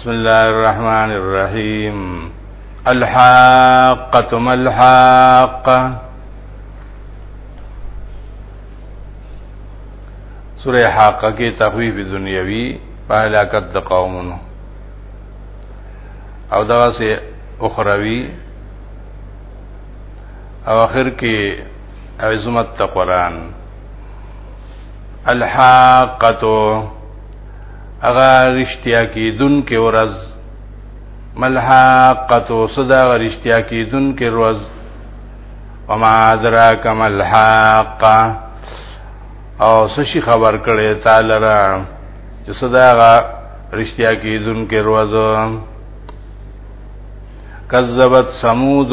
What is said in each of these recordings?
بسم الله الرحمن الرحيم الحاقة ما الحاقة سورة حاقة کې تخویف دنیوي په هلاکت د قومونو او دغه سي اخروی او اخر کې عظمت قرآن الحاقه هغه رښتیا کیدونکې ورځ ملحقه صدا رښتیا کیدونکې ورځ وما ادراک ملحقه او سشي خبر کړي تعالی را چې صدا رښتیا کیدونکې ورځ کذبت سمود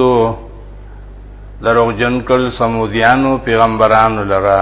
دروغ جن کل سمودیانو پیغمبرانو لرا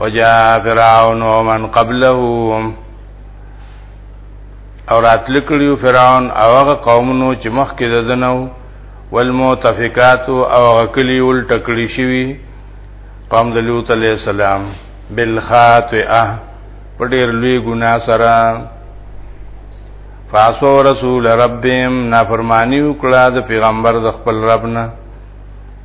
وجاء فرعون ومن قبله او راتل کړیو فرعون او هغه قومونو چې مخکې د دنو والمؤتفقات او هغه کلی ول ټکړی شوی قوم د لوط علیہ السلام بالخاطئه په ډیر لوی ګنا سره فاسو رسول ربهم نافرمانی وکړه د پیغمبر د خپل ربنا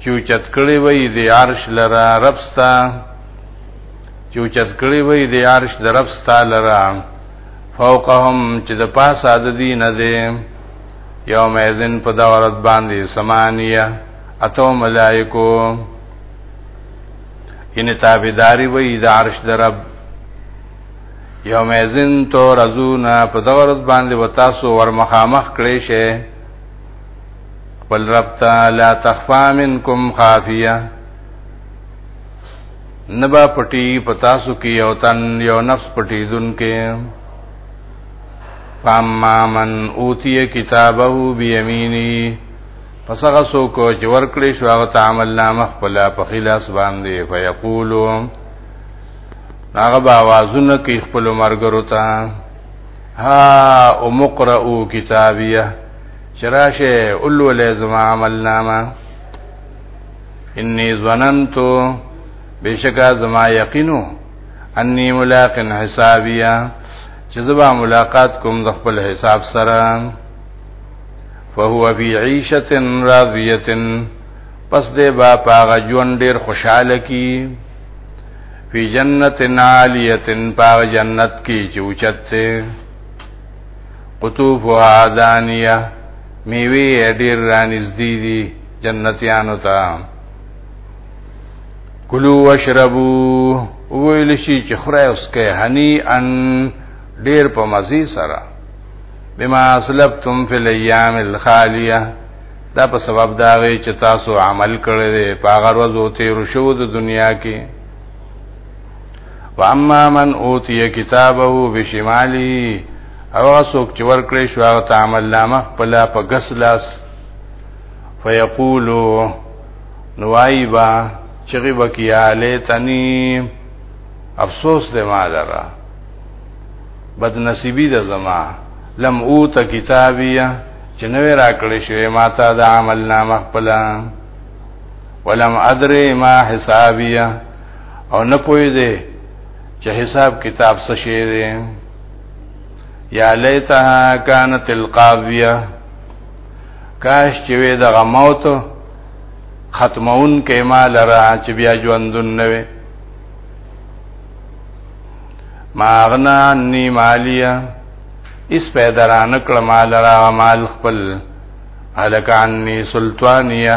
چې چت کړي وي د عرش لرا رب ستا چې چت کړي وي د عرش د رب ستا لرا فوقهم چې د پاسه د دین ده یوم اذن په دا ورځ باندې سمانیه اتو ملائکو ان تابعداري وي د عرش د رب یوم اذن تو رزونا په دا ورځ باندې وتاسو ورمخامخ کړي شه قل رب تعالی تخفا منکم خافیه نبا پټی پتاسو کې یو تن یو نفس پټی دن کې فاما من اوتی کتابه بیمینی پس هغه څوک چې ورکړي شو هغه تعامل نامه خپل په خلاص باندې فیقولو هغه به आवाजونه کوي خپل مرګرو ته ها او مقرؤ کتابیه چراشه اولولې زما عمل نامه انی ظننتو بشکا زما یقینو انی ملاق حسابیا چې زما ملاقات کوم د خپل حساب سره فهو فی عیشه راضیه پس دې با پاغه ژوند ډیر خوشاله کی فی جنت عالیه پاغه جنت کی چې اوچته قطوفها دانیه میوی ډیر رانزدی دی جنتیانو تا کلو وشربو ویل شي چې خورای اوس کې هنی ان ډیر په مزي سره بما اسلفتم فی الايام الخالیه دا په سبب دا وی چې تاسو عمل کړی دی په هغه ورځو تیر شو د دنیا کې واما من اوتی کتابه بشمالی او څوک چې ورکړې شو هغه تعامل نامه خپل په غس لاس فیقولو نوایبا چغی بکیا لیتنی افسوس دې ما لرا بد نصیبی د زما لم اوت کتابیه چې نوې راکړې شوې ما ته د عمل نامه خپل ولم ادري ما حسابیه او نه پوي دي چې حساب کتاب څه شي دي یا لیتها کانت القاضیه کاش چې وې د غموت ختمون کې ما لرا چې بیا ژوندون نه وي ما اغنا انی مالیا اس پیدا را نکړ مال را مال خپل الکانی سلطانیه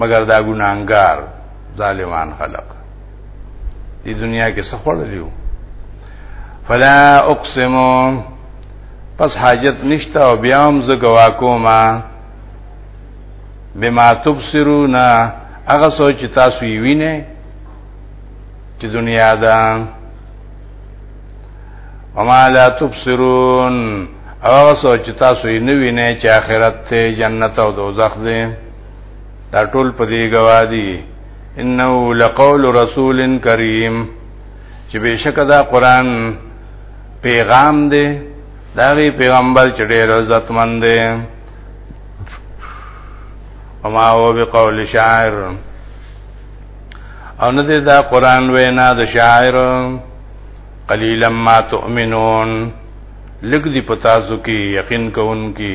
مګر دا ګناهګار ظالمان خلق دې دنیا کې څه خړلیو فلا اقسم پس حاجت نشته او بیا هم زه گوا کومه بما تبصرون هغه سوچ تاسو یې وینئ چې دنیا ده وما لا تبصرون هغه سوچ تاسو یې نه وینئ چې آخرت ته جنت او دوزخ ده دا ټول په دې گواهی انه لقول رسول کریم چې بشک دا قران پیغام دی دا غي پیغمبر چې ډېر عزتمن دی وما هو بقول شاعر او نه دا قران وینا د شاعر قلیلا ما تؤمنون لګ دی پتا سو کی یقین کوونکی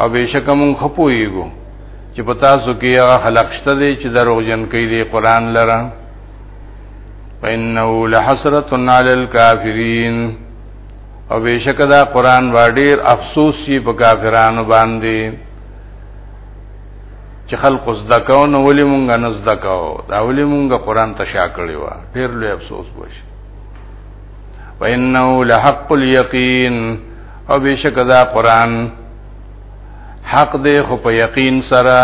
او بشک مونږ خپويګو چې په تاسو کې هغه خلق شته دي چې دروغجن کوي دی قران لره فإنه لحسرة على الكافرين او بشک دا قران با ډیر افسوس شي په کافرانو باندې چې خلق زدکاو نو ولې مونږ نه زدکاو دا ولې مونږ قران ته شا کړی و ډیر لوی افسوس وشي وانه لحق اليقين او بشک دا قران حق دی خو په یقین سره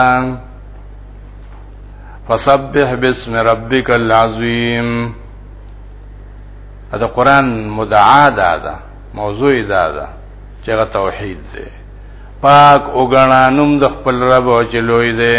فسبح بسم ربک العظیم دا قران مدعا ده دا موضوع ده دا چې توحید دی پاک وګڼا نوم د خپل رب او چې لوی دی